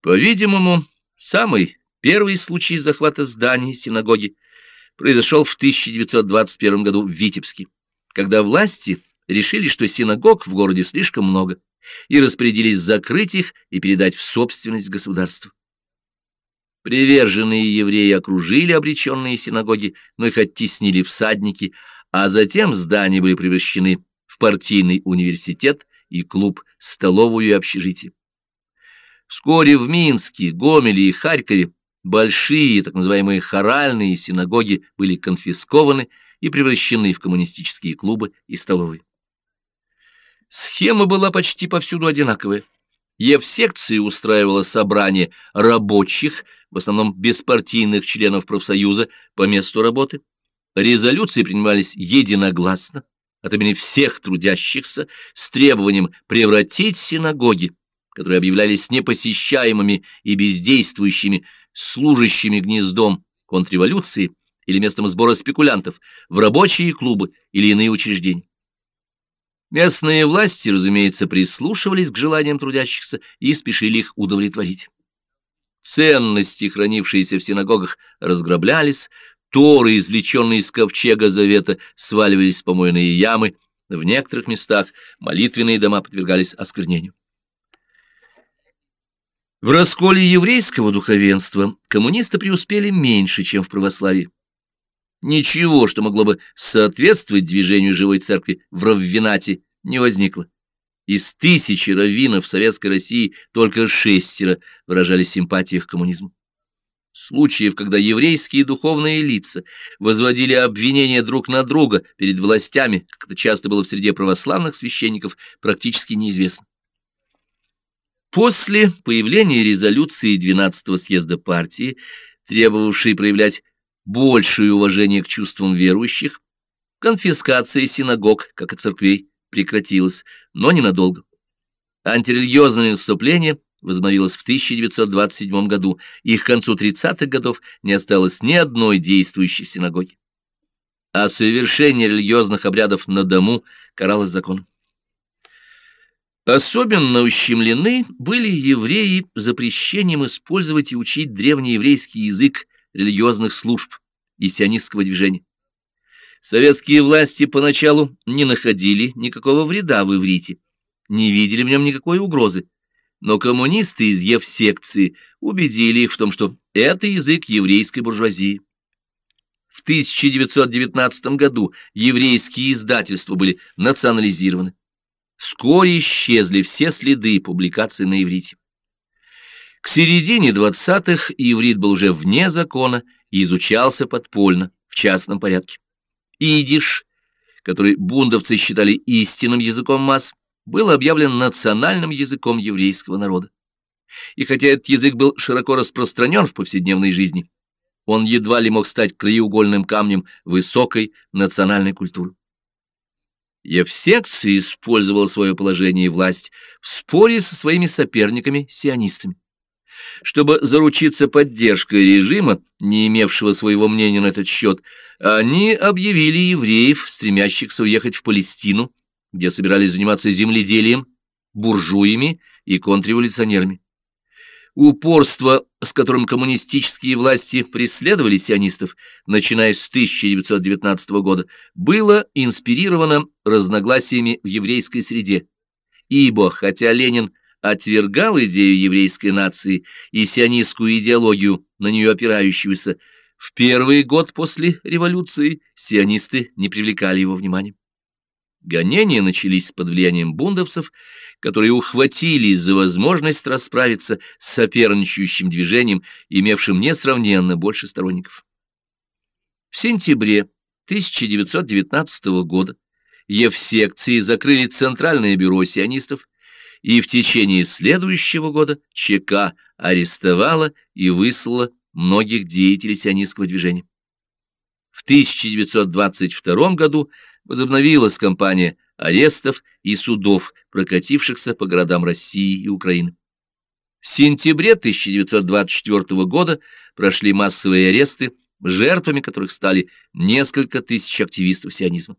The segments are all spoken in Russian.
По-видимому, самый первый случай захвата здания синагоги произошел в 1921 году в Витебске, когда власти решили, что синагог в городе слишком много, и распорядились закрыть их и передать в собственность государства. Приверженные евреи окружили обреченные синагоги, но их оттеснили всадники, а затем здания были превращены в партийный университет и клуб, столовую и общежитие. Вскоре в Минске, Гомеле и Харькове большие, так называемые хоральные синагоги были конфискованы и превращены в коммунистические клубы и столовые. Схема была почти повсюду одинаковая. Евсекция устраивала собрания рабочих, в основном беспартийных членов профсоюза, по месту работы. Резолюции принимались единогласно от имени всех трудящихся с требованием превратить синагоги, которые объявлялись непосещаемыми и бездействующими, служащими гнездом контрреволюции или местом сбора спекулянтов, в рабочие клубы или иные учреждения. Местные власти, разумеется, прислушивались к желаниям трудящихся и спешили их удовлетворить. Ценности, хранившиеся в синагогах, разграблялись, торы, извлеченные из ковчега завета, сваливались в помойные ямы, в некоторых местах молитвенные дома подвергались осквернению. В расколе еврейского духовенства коммунисты преуспели меньше, чем в православии. Ничего, что могло бы соответствовать движению живой церкви в Раввинате, не возникло. Из тысячи раввинов Советской России только шестеро выражали симпатии к коммунизму. Случаев, когда еврейские духовные лица возводили обвинения друг на друга перед властями, как это часто было в среде православных священников, практически неизвестно. После появления резолюции 12-го съезда партии, требовавшей проявлять большее уважение к чувствам верующих, конфискация синагог, как и церквей, прекратилась, но ненадолго. Антирелигиозное наступление возобновилось в 1927 году, и к концу 30-х годов не осталось ни одной действующей синагоги. А совершение религиозных обрядов на дому каралось законом. Особенно ущемлены были евреи запрещением использовать и учить древнееврейский язык религиозных служб и сионистского движения. Советские власти поначалу не находили никакого вреда в иврите, не видели в нем никакой угрозы, но коммунисты из Евсекции убедили их в том, что это язык еврейской буржуазии. В 1919 году еврейские издательства были национализированы. Вскоре исчезли все следы публикаций на иврите. К середине 20-х иврит был уже вне закона и изучался подпольно, в частном порядке. Идиш, который бундовцы считали истинным языком масс, был объявлен национальным языком еврейского народа. И хотя этот язык был широко распространен в повседневной жизни, он едва ли мог стать краеугольным камнем высокой национальной культуры. Евсекция использовал свое положение и власть в споре со своими соперниками-сионистами. Чтобы заручиться поддержкой режима, не имевшего своего мнения на этот счет, они объявили евреев, стремящихся уехать в Палестину, где собирались заниматься земледелием, буржуями и контрреволюционерами. Упорство, с которым коммунистические власти преследовали сионистов, начиная с 1919 года, было инспирировано разногласиями в еврейской среде. Ибо, хотя Ленин отвергал идею еврейской нации и сионистскую идеологию, на нее опирающуюся, в первый год после революции сионисты не привлекали его внимания. Гонения начались под влиянием бундовцев, которые ухватились за возможность расправиться с соперничающим движением, имевшим несравненно больше сторонников. В сентябре 1919 года Евсекции закрыли Центральное бюро сионистов, и в течение следующего года ЧК арестовала и выслала многих деятелей сионистского движения. В 1922 году возобновилась кампания арестов и судов, прокатившихся по городам России и Украины. В сентябре 1924 года прошли массовые аресты, жертвами которых стали несколько тысяч активистов сионизма.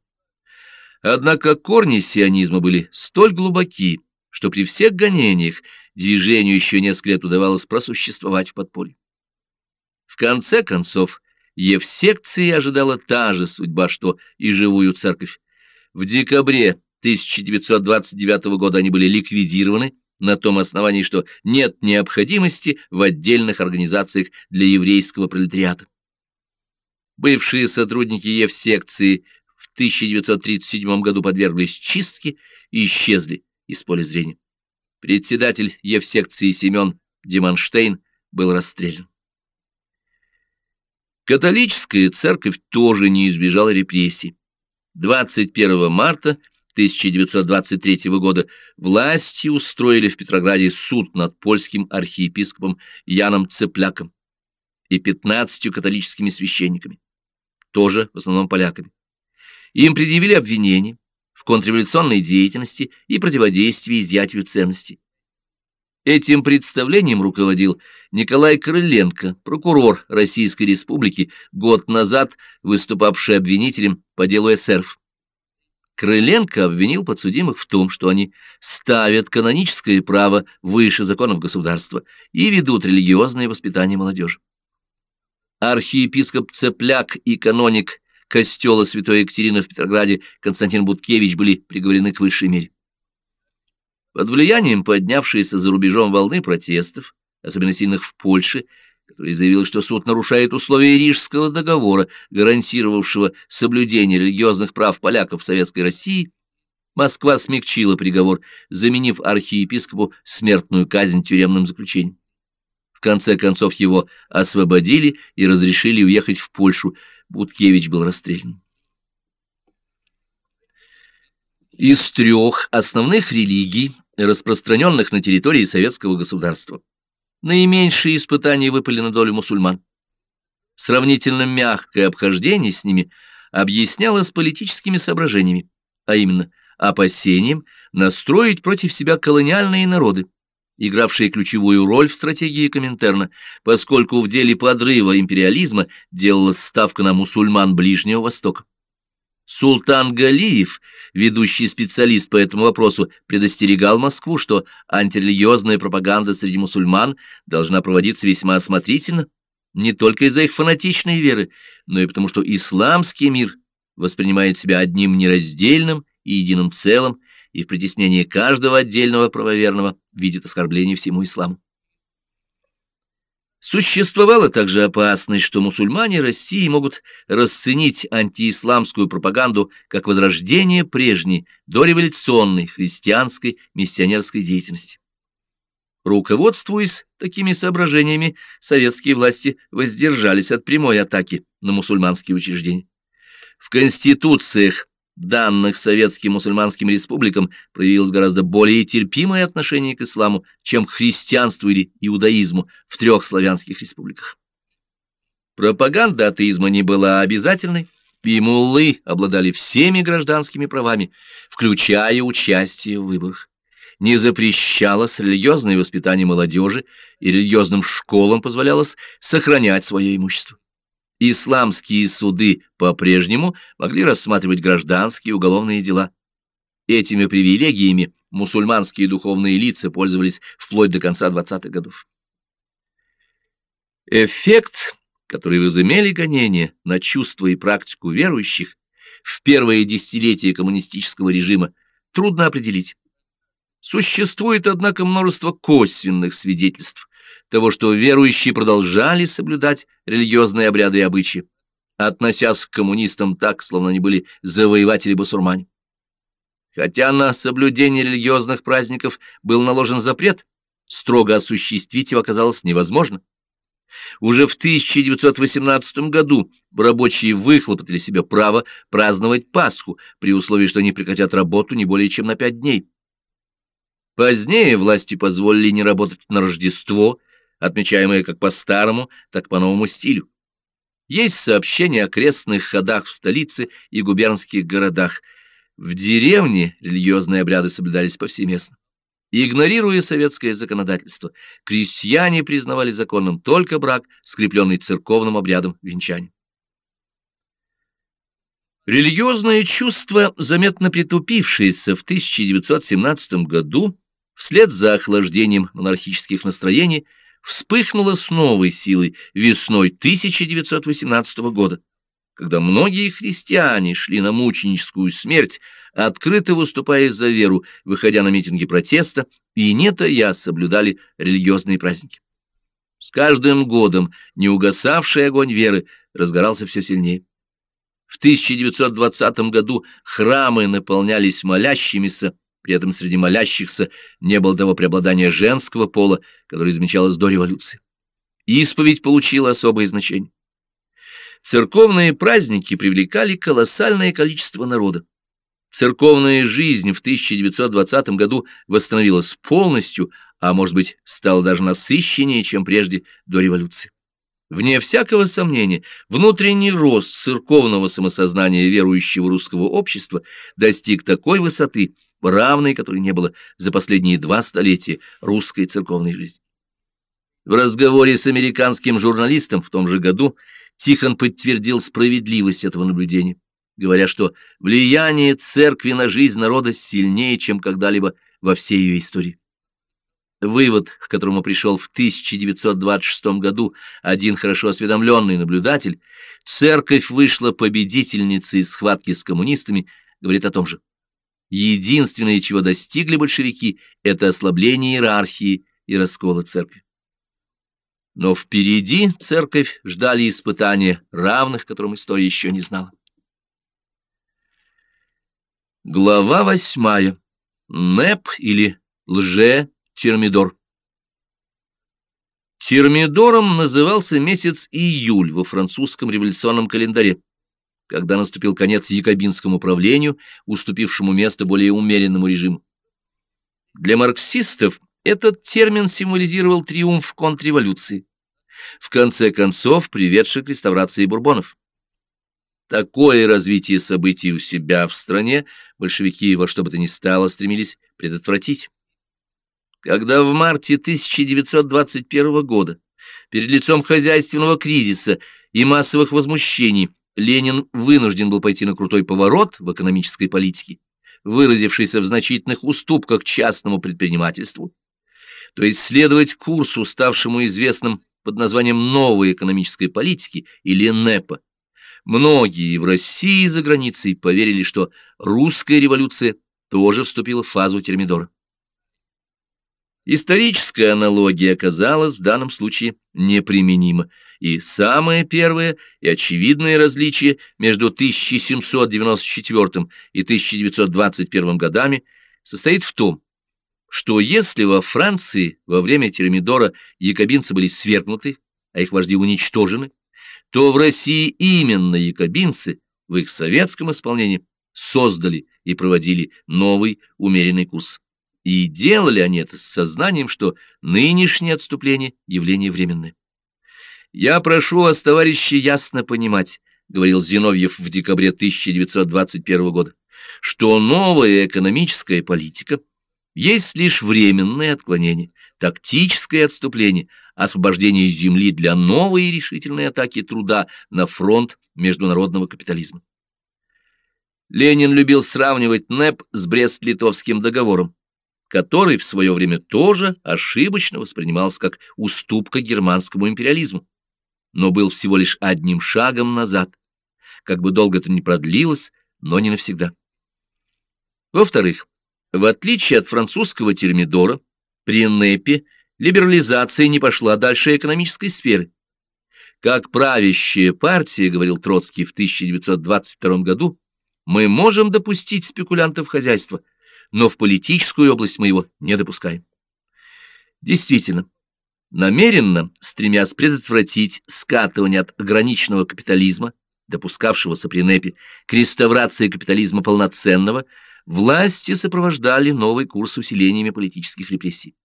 Однако корни сионизма были столь глубоки, что при всех гонениях движению еще несколько лет удавалось просуществовать в подполье. В конце концов, Евсекции ожидала та же судьба, что и живую церковь. В декабре 1929 года они были ликвидированы на том основании, что нет необходимости в отдельных организациях для еврейского пролетариата. Бывшие сотрудники Евсекции в 1937 году подверглись чистке и исчезли из поля зрения. Председатель Евсекции Семен Демонштейн был расстрелян. Католическая церковь тоже не избежала репрессий. 21 марта 1923 года власти устроили в Петрограде суд над польским архиепископом Яном Цепляком и 15 католическими священниками, тоже в основном поляками. Им предъявили обвинения в контрреволюционной деятельности и противодействии изъятию ценностей. Этим представлением руководил Николай Крыленко, прокурор Российской Республики, год назад выступавший обвинителем по делу СРФ. Крыленко обвинил подсудимых в том, что они ставят каноническое право выше законов государства и ведут религиозное воспитание молодежи. Архиепископ Цепляк и каноник костела Святой Екатерины в Петрограде Константин Буткевич были приговорены к высшей мере. Под влиянием поднявшейся за рубежом волны протестов, особенно сильных в Польше, который заявил, что суд нарушает условия Рижского договора, гарантировавшего соблюдение религиозных прав поляков в Советской России, Москва смягчила приговор, заменив архиепископу смертную казнь тюремным заключением. В конце концов его освободили и разрешили уехать в Польшу. Буткевич был расстрелян. Из трех основных религий, распространенных на территории советского государства, наименьшие испытания выпали на долю мусульман. Сравнительно мягкое обхождение с ними объяснялось политическими соображениями, а именно опасением настроить против себя колониальные народы, игравшие ключевую роль в стратегии Коминтерна, поскольку в деле подрыва империализма делалась ставка на мусульман Ближнего Востока. Султан Галиев, ведущий специалист по этому вопросу, предостерегал Москву, что антирелигиозная пропаганда среди мусульман должна проводиться весьма осмотрительно, не только из-за их фанатичной веры, но и потому, что исламский мир воспринимает себя одним нераздельным и единым целым, и в притеснении каждого отдельного правоверного видит оскорбление всему исламу. Существовала также опасность, что мусульмане России могут расценить антиисламскую пропаганду как возрождение прежней дореволюционной христианской миссионерской деятельности. Руководствуясь такими соображениями, советские власти воздержались от прямой атаки на мусульманские учреждения. В конституциях данных советским мусульманским республикам проявилось гораздо более терпимое отношение к исламу, чем к христианству или иудаизму в трех славянских республиках. Пропаганда атеизма не была обязательной, и муллы обладали всеми гражданскими правами, включая участие в выборах. Не запрещалось религиозное воспитание молодежи, и религиозным школам позволялось сохранять свое имущество. Исламские суды по-прежнему могли рассматривать гражданские и уголовные дела. Этими привилегиями мусульманские духовные лица пользовались вплоть до конца 20-х годов. Эффект, который возымели гонения на чувства и практику верующих в первые десятилетия коммунистического режима, трудно определить. Существует, однако, множество косвенных свидетельств того, что верующие продолжали соблюдать религиозные обряды и обычаи, относясь к коммунистам так, словно они были завоеватели-басурмане. Хотя на соблюдение религиозных праздников был наложен запрет, строго осуществить его оказалось невозможно. Уже в 1918 году рабочие выхлопотали себе право праздновать Пасху, при условии, что они прекратят работу не более чем на пять дней. Позднее власти позволили не работать на Рождество отмечаемые как по старому, так по новому стилю. Есть сообщения о крестных ходах в столице и губернских городах. В деревне религиозные обряды соблюдались повсеместно. Игнорируя советское законодательство, крестьяне признавали законным только брак, скрепленный церковным обрядом венчания. Религиозное чувство, заметно притупившееся в 1917 году, вслед за охлаждением монархических настроений вспыхнула с новой силой весной 1918 года, когда многие христиане шли на мученическую смерть, открыто выступая за веру, выходя на митинги протеста, и не тая соблюдали религиозные праздники. С каждым годом неугасавший огонь веры разгорался все сильнее. В 1920 году храмы наполнялись молящимися, при этом среди молящихся не было того преобладания женского пола, которое замечалось до революции. Исповедь получила особое значение. Церковные праздники привлекали колоссальное количество народа. Церковная жизнь в 1920 году восстановилась полностью, а может быть, стала даже насыщеннее, чем прежде до революции. Вне всякого сомнения, внутренний рост церковного самосознания верующего русского общества достиг такой высоты, равной которой не было за последние два столетия русской церковной жизни. В разговоре с американским журналистом в том же году Тихон подтвердил справедливость этого наблюдения, говоря, что влияние церкви на жизнь народа сильнее, чем когда-либо во всей ее истории. Вывод, к которому пришел в 1926 году один хорошо осведомленный наблюдатель, церковь вышла победительницей схватки с коммунистами, говорит о том же. Единственное, чего достигли большевики, это ослабление иерархии и раскола церкви. Но впереди церковь ждали испытания, равных которым история еще не знала. Глава восьмая. НЭП или лже Термидор. Термидором назывался месяц июль во французском революционном календаре, когда наступил конец якобинскому правлению, уступившему место более умеренному режиму. Для марксистов этот термин символизировал триумф контрреволюции, в конце концов приведший к реставрации бурбонов. Такое развитие событий у себя в стране большевики во что бы то ни стало стремились предотвратить. Когда в марте 1921 года перед лицом хозяйственного кризиса и массовых возмущений Ленин вынужден был пойти на крутой поворот в экономической политике, выразившийся в значительных уступках частному предпринимательству, то есть следовать курсу, ставшему известным под названием новой экономической политики или НЭПа. Многие в России и за границей поверили, что русская революция тоже вступила в фазу термидора. Историческая аналогия оказалась в данном случае неприменима, и самое первое и очевидное различие между 1794 и 1921 годами состоит в том, что если во Франции во время Термидора якобинцы были свергнуты, а их вожди уничтожены, то в России именно якобинцы в их советском исполнении создали и проводили новый умеренный курс. И делали они это с сознанием, что нынешнее отступление — явление временное. «Я прошу вас, товарищи, ясно понимать», — говорил Зиновьев в декабре 1921 года, «что новая экономическая политика есть лишь временное отклонение, тактическое отступление, освобождение земли для новой решительной атаки труда на фронт международного капитализма». Ленин любил сравнивать НЭП с Брест-Литовским договором, который в свое время тоже ошибочно воспринимался как уступка германскому империализму, но был всего лишь одним шагом назад, как бы долго это ни продлилось, но не навсегда. Во-вторых, в отличие от французского термидора, при НЭПе либерализация не пошла дальше экономической сферы. Как правящая партия, говорил Троцкий в 1922 году, мы можем допустить спекулянтов хозяйства – но в политическую область мы его не допускаем. Действительно, намеренно, стремясь предотвратить скатывание от ограниченного капитализма, допускавшегося при НЭПе, к реставрации капитализма полноценного, власти сопровождали новый курс усилениями политических репрессий.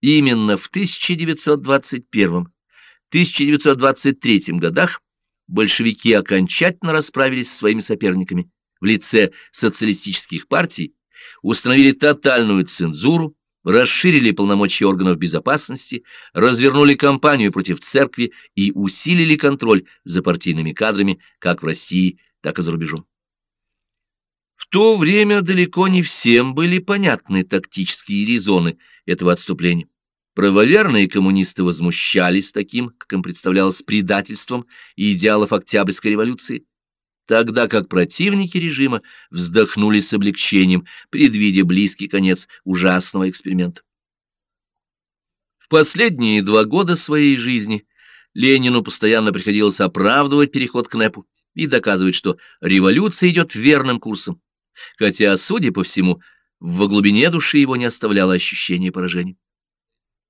Именно в 1921-1923 годах большевики окончательно расправились со своими соперниками в лице социалистических партий установили тотальную цензуру, расширили полномочия органов безопасности, развернули кампанию против церкви и усилили контроль за партийными кадрами как в России, так и за рубежом. В то время далеко не всем были понятны тактические резоны этого отступления. Правоверные коммунисты возмущались таким, как им представлялось, предательством идеалов Октябрьской революции, тогда как противники режима вздохнули с облегчением, предвидя близкий конец ужасного эксперимента. В последние два года своей жизни Ленину постоянно приходилось оправдывать переход к НЭПу и доказывать, что революция идет верным курсом, хотя, судя по всему, во глубине души его не оставляло ощущение поражения.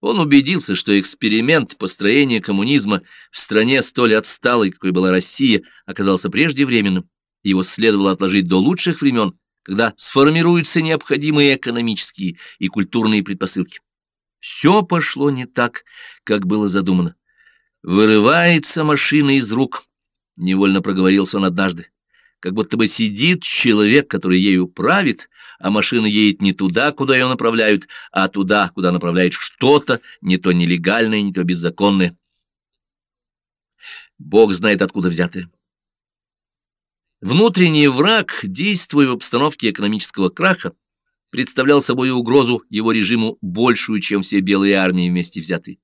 Он убедился, что эксперимент построения коммунизма в стране столь отсталой, какой была Россия, оказался преждевременным. Его следовало отложить до лучших времен, когда сформируются необходимые экономические и культурные предпосылки. Все пошло не так, как было задумано. «Вырывается машина из рук», — невольно проговорился он однажды как будто бы сидит человек, который ею правит, а машина едет не туда, куда ее направляют, а туда, куда направляет что-то, не то нелегальное, не то беззаконное. Бог знает, откуда взятое. Внутренний враг, действуя в обстановке экономического краха, представлял собой угрозу его режиму большую, чем все белые армии вместе взятые.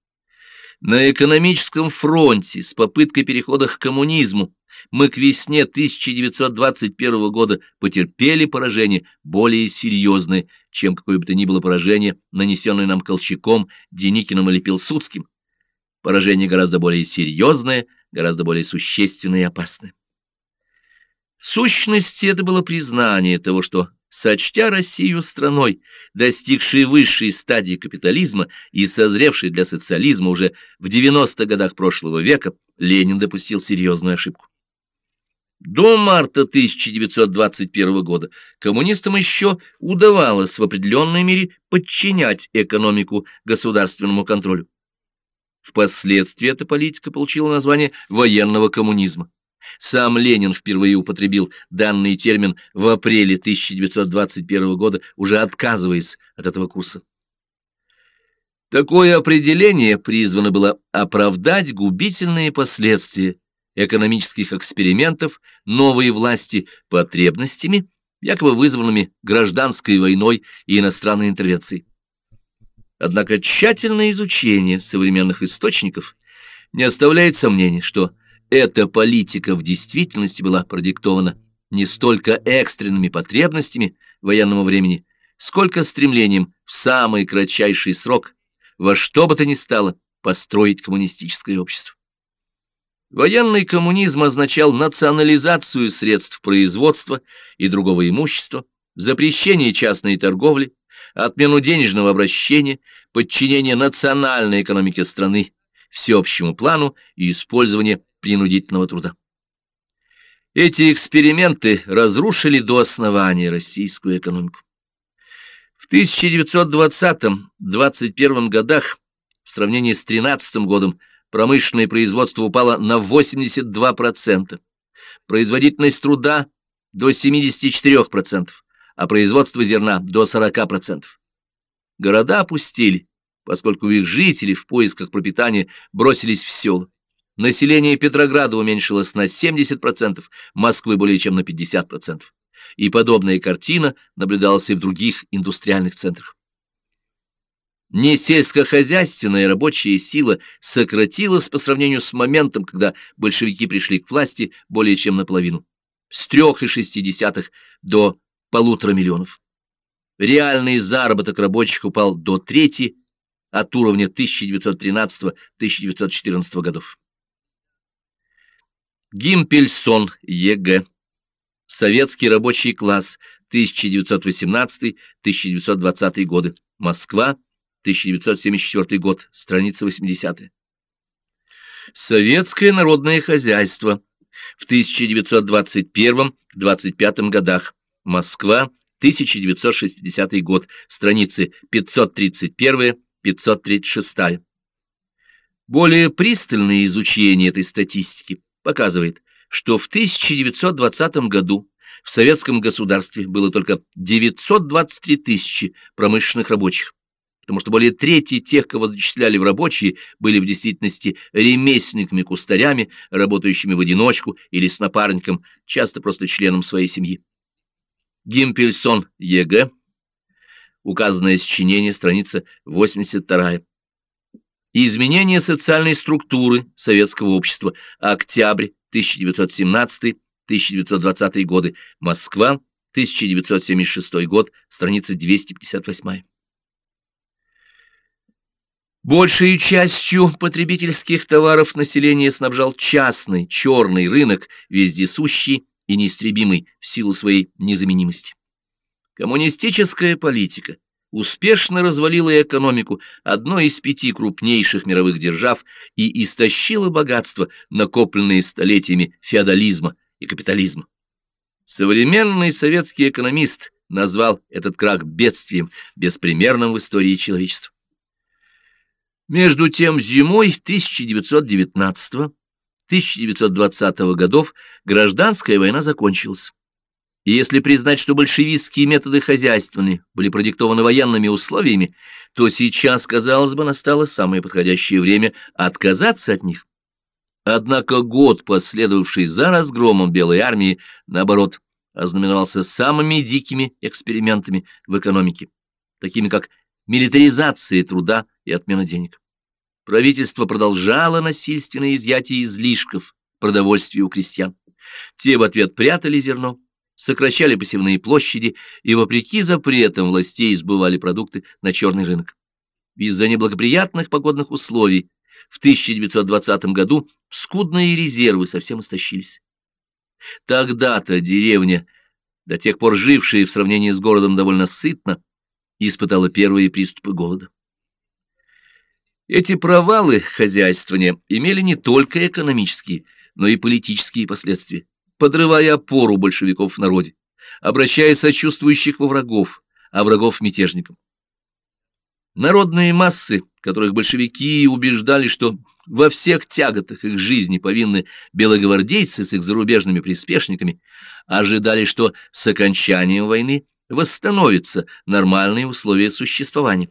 На экономическом фронте с попыткой перехода к коммунизму мы к весне 1921 года потерпели поражение более серьезное, чем какое бы то ни было поражение, нанесенное нам Колчаком, Деникиным или Пилсудским. Поражение гораздо более серьезное, гораздо более существенное и опасное. В сущности, это было признание того, что, сочтя Россию страной, достигшей высшей стадии капитализма и созревшей для социализма уже в 90-х годах прошлого века, Ленин допустил серьезную ошибку. До марта 1921 года коммунистам еще удавалось в определенной мере подчинять экономику государственному контролю. Впоследствии эта политика получила название военного коммунизма. Сам Ленин впервые употребил данный термин в апреле 1921 года, уже отказываясь от этого курса. Такое определение призвано было оправдать губительные последствия экономических экспериментов новой власти потребностями, якобы вызванными гражданской войной и иностранной интервенцией. Однако тщательное изучение современных источников не оставляет сомнений, что эта политика в действительности была продиктована не столько экстренными потребностями военного времени, сколько стремлением в самый кратчайший срок во что бы то ни стало построить коммунистическое общество. Военный коммунизм означал национализацию средств производства и другого имущества, запрещение частной торговли, отмену денежного обращения, подчинение национальной экономике страны всеобщему плану и использование принудительного труда. Эти эксперименты разрушили до основания российскую экономику. В 1920-21 годах, в сравнении с 13 годом, промышленное производство упало на 82%, производительность труда до 74%, а производство зерна до 40%. Города опустили, поскольку их жители в поисках пропитания бросились в села. Население Петрограда уменьшилось на 70%, Москвы более чем на 50%. И подобная картина наблюдалась и в других индустриальных центрах не сельскохозяйственная рабочая сила сократилась по сравнению с моментом, когда большевики пришли к власти более чем наполовину, с трех и шести десятых до полутора миллионов. Реальный заработок рабочих упал до трети от уровня 1913-1914 годов. Гимпельсон, Е.Г. Советский рабочий класс, 1918-1920 годы. Москва, 1974 год, страница 80. Советское народное хозяйство в 1921-25 годах. Москва, 1960 год, страницы 531-536. Более пристальное изучение этой статистики показывает, что в 1920 году в советском государстве было только 923 тысячи промышленных рабочих потому что более трети тех, кого зачисляли в рабочие, были в действительности Гимпельсон Е.Г. Указанное сочинение, страница 82. Изменение социальной структуры советского общества. Октябрь 1917-1920 годы. Москва, 1976 год, страница 258. Большей частью потребительских товаров население снабжал частный черный рынок, вездесущий и неистребимый в силу своей незаменимости. Коммунистическая политика успешно развалила экономику одной из пяти крупнейших мировых держав и истощила богатства, накопленные столетиями феодализма и капитализма. Современный советский экономист назвал этот крах бедствием, беспримерным в истории человечества. Между тем, зимой 1919-1920 годов гражданская война закончилась. И если признать, что большевистские методы хозяйственные были продиктованы военными условиями, то сейчас, казалось бы, настало самое подходящее время отказаться от них. Однако год, последовавший за разгромом Белой армии, наоборот, ознаменовался самыми дикими экспериментами в экономике, такими как милитаризация труда и отмена денег. Правительство продолжало насильственное изъятие излишков продовольствия у крестьян. Те в ответ прятали зерно, сокращали посевные площади и, вопреки запретам властей, сбывали продукты на черный рынок. Из-за неблагоприятных погодных условий в 1920 году скудные резервы совсем истощились. Тогда-то деревня, до тех пор жившая в сравнении с городом довольно сытно, испытала первые приступы голода. Эти провалы хозяйствования имели не только экономические, но и политические последствия, подрывая опору большевиков в народе, обращая сочувствующих во врагов, а врагов мятежникам. Народные массы, которых большевики убеждали, что во всех тяготах их жизни повинны белогвардейцы с их зарубежными приспешниками, ожидали, что с окончанием войны восстановятся нормальные условия существования.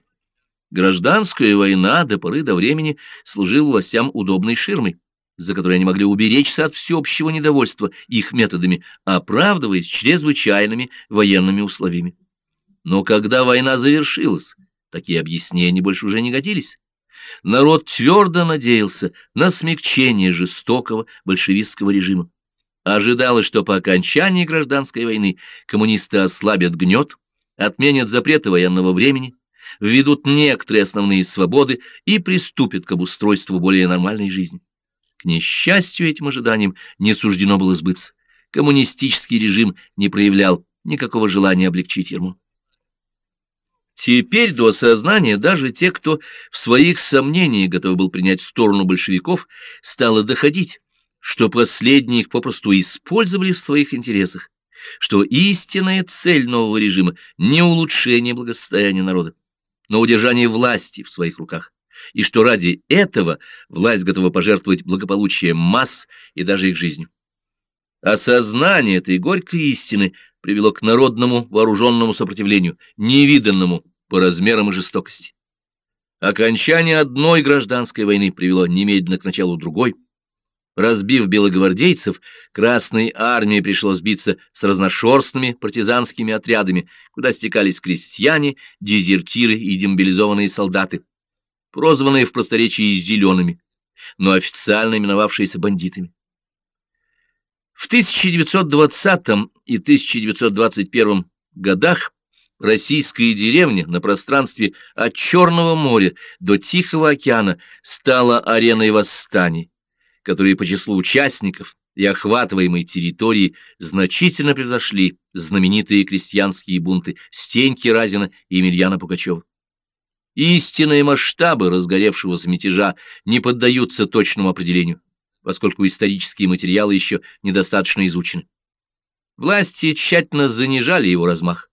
Гражданская война до поры до времени служила властям удобной ширмой, за которой они могли уберечься от всеобщего недовольства их методами, оправдываясь чрезвычайными военными условиями. Но когда война завершилась, такие объяснения больше уже не годились. Народ твердо надеялся на смягчение жестокого большевистского режима. Ожидалось, что по окончании гражданской войны коммунисты ослабят гнет, отменят запреты военного времени, введут некоторые основные свободы и приступят к обустройству более нормальной жизни. К несчастью, этим ожиданиям не суждено было сбыться. Коммунистический режим не проявлял никакого желания облегчить ермо. Теперь до осознания даже те, кто в своих сомнениях готов был принять сторону большевиков, стало доходить, что последние их попросту использовали в своих интересах, что истинная цель нового режима не улучшение благосостояния народа, но удержание власти в своих руках, и что ради этого власть готова пожертвовать благополучием масс и даже их жизнью. Осознание этой горькой истины привело к народному вооруженному сопротивлению, невиданному по размерам и жестокости. Окончание одной гражданской войны привело немедленно к началу другой. Разбив белогвардейцев, Красной армии пришлось биться с разношерстными партизанскими отрядами, куда стекались крестьяне, дезертиры и демобилизованные солдаты, прозванные в просторечии «зелеными», но официально именовавшиеся бандитами. В 1920 и 1921 годах российская деревня на пространстве от Черного моря до Тихого океана стала ареной восстаний, которые по числу участников и охватываемой территории значительно превзошли знаменитые крестьянские бунты Стеньки Разина и Емельяна Пугачева. Истинные масштабы разгоревшегося мятежа не поддаются точному определению, поскольку исторические материалы еще недостаточно изучены. Власти тщательно занижали его размах.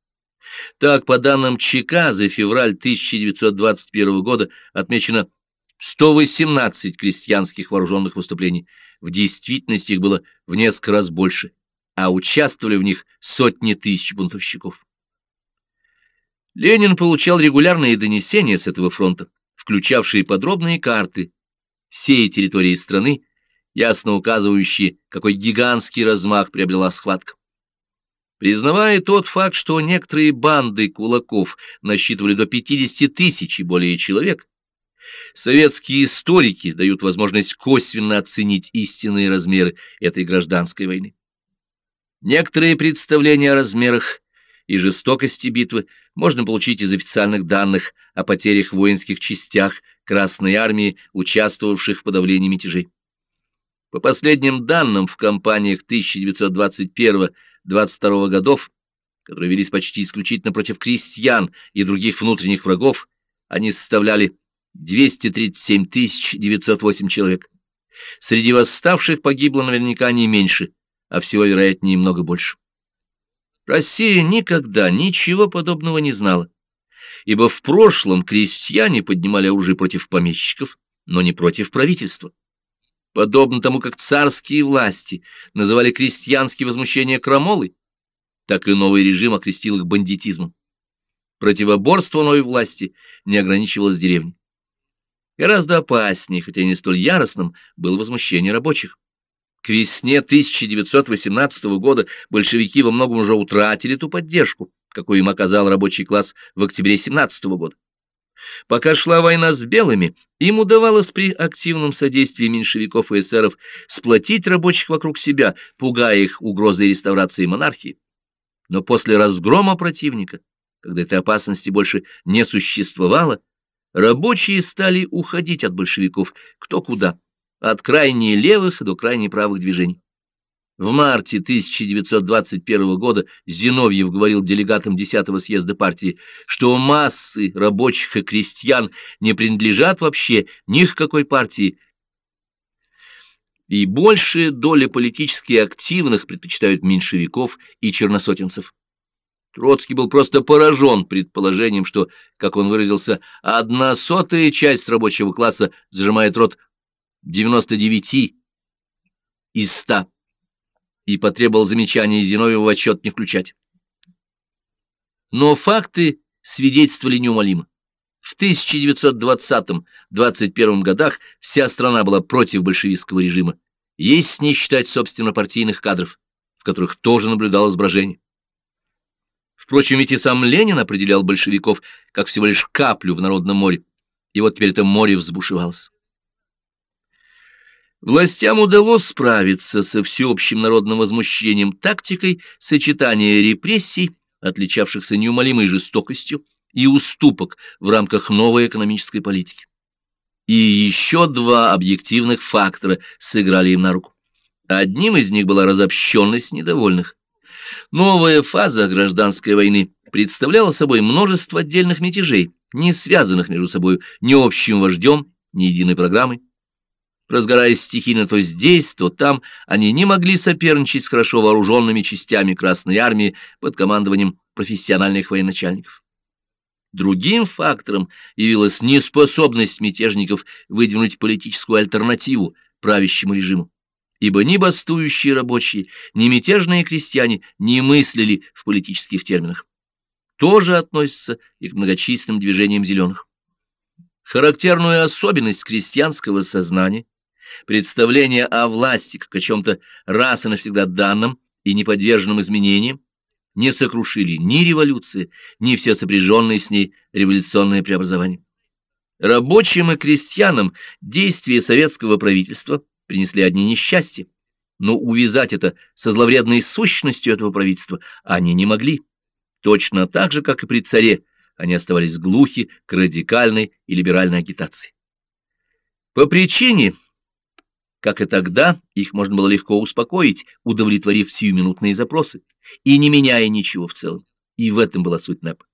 Так, по данным ЧК, за февраль 1921 года отмечено 118 крестьянских вооруженных выступлений. В действительности их было в несколько раз больше, а участвовали в них сотни тысяч бунтовщиков. Ленин получал регулярные донесения с этого фронта, включавшие подробные карты всей территории страны, ясно указывающие, какой гигантский размах приобрела схватка. Признавая тот факт, что некоторые банды кулаков насчитывали до 50 тысяч и более человек, советские историки дают возможность косвенно оценить истинные размеры этой гражданской войны. Некоторые представления о размерах и жестокости битвы можно получить из официальных данных о потерях в воинских частях Красной Армии, участвовавших в подавлении мятежей. По последним данным, в кампаниях 1921-22 годов, которые велись почти исключительно против крестьян и других внутренних врагов, они составляли 237 908 человек. Среди восставших погибло наверняка не меньше, а всего, вероятнее, много больше. Россия никогда ничего подобного не знала, ибо в прошлом крестьяне поднимали оружие против помещиков, но не против правительства. Подобно тому, как царские власти называли крестьянские возмущения крамолой, так и новый режим окрестил их бандитизмом. Противоборство новой власти не ограничивалось деревней. Гораздо опаснее, хотя и не столь яростным, было возмущение рабочих. К весне 1918 года большевики во многом уже утратили ту поддержку, какую им оказал рабочий класс в октябре 17 года. Пока шла война с белыми, им удавалось при активном содействии меньшевиков и эсеров сплотить рабочих вокруг себя, пугая их угрозой реставрации монархии. Но после разгрома противника, когда этой опасности больше не существовало, рабочие стали уходить от большевиков кто куда от крайне левых до крайне правых движений. В марте 1921 года Зиновьев говорил делегатам 10-го съезда партии, что массы рабочих и крестьян не принадлежат вообще ни к какой партии, и большая доля политически активных предпочитают меньшевиков и черносотенцев. Троцкий был просто поражен предположением, что, как он выразился, одна сотая часть рабочего класса зажимает рот 99 из 100 и потребовал замечания Зиновьева в отчет не включать. Но факты свидетельствовали неумолимо. В 1920-21 годах вся страна была против большевистского режима, если не считать, собственно, партийных кадров, в которых тоже наблюдалось брожение. Впрочем, ведь и сам Ленин определял большевиков как всего лишь каплю в народном море, и вот теперь это море взбушевалось. Властям удалось справиться со всеобщим народным возмущением тактикой сочетания репрессий, отличавшихся неумолимой жестокостью, и уступок в рамках новой экономической политики. И еще два объективных фактора сыграли им на руку. Одним из них была разобщенность недовольных. Новая фаза гражданской войны представляла собой множество отдельных мятежей, не связанных между собой ни общим вождем, ни единой программой. Разгораясь стихийно то здесь, то там, они не могли соперничать с хорошо вооруженными частями Красной Армии под командованием профессиональных военачальников. Другим фактором явилась неспособность мятежников выдвинуть политическую альтернативу правящему режиму, ибо ни бастующие рабочие, ни мятежные крестьяне не мыслили в политических терминах. Тоже относится и к многочисленным движениям зеленых. Характерную особенность крестьянского сознания представление о власти как о чем-то раз и навсегда данном и неподверженном изменениям, не сокрушили ни революции, ни все сопряженные с ней революционные преобразования. Рабочим и крестьянам действия советского правительства принесли одни несчастья, но увязать это со зловредной сущностью этого правительства они не могли. Точно так же, как и при царе, они оставались глухи к радикальной и либеральной агитации. По причине, как и тогда, их можно было легко успокоить, удовлетворив сиюминутные запросы, и не меняя ничего в целом. И в этом была суть НЭП.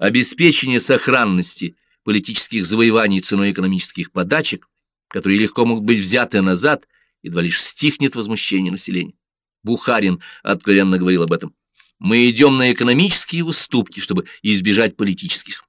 Обеспечение сохранности политических завоеваний ценой экономических подачек, которые легко могут быть взяты назад, едва лишь стихнет возмущение населения. Бухарин откровенно говорил об этом. Мы идем на экономические уступки, чтобы избежать политических.